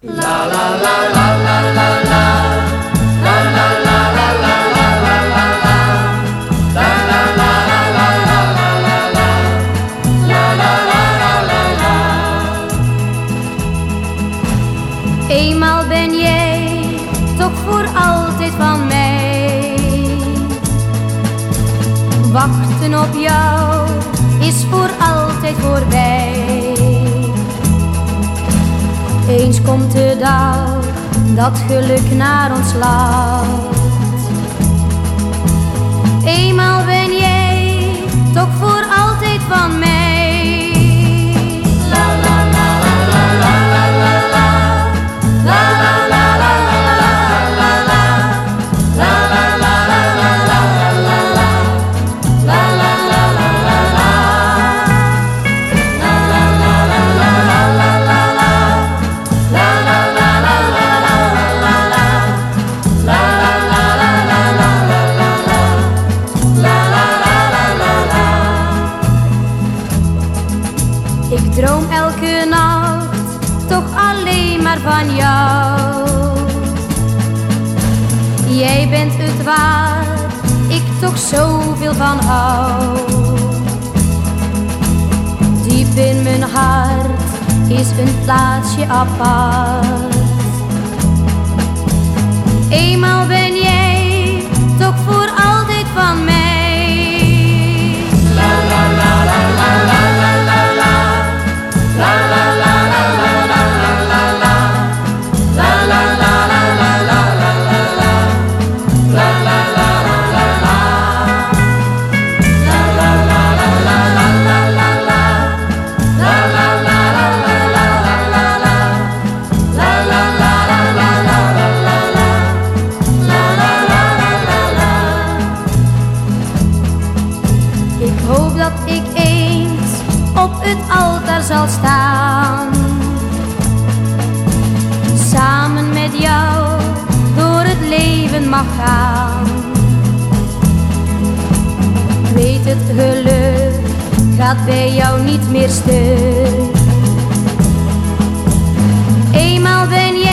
Eenmaal ben jij toch voor altijd van mij. Wachten op jou is voor altijd voorbij. Komt de dag dat geluk naar ons laat. Toch alleen maar van jou. Jij bent het waar ik toch zoveel van hou. Diep in mijn hart is een plaatsje apart. dat ik eens op het altaar zal staan. Samen met jou door het leven mag gaan. Ik weet het geluk gaat bij jou niet meer stuk. Eenmaal ben je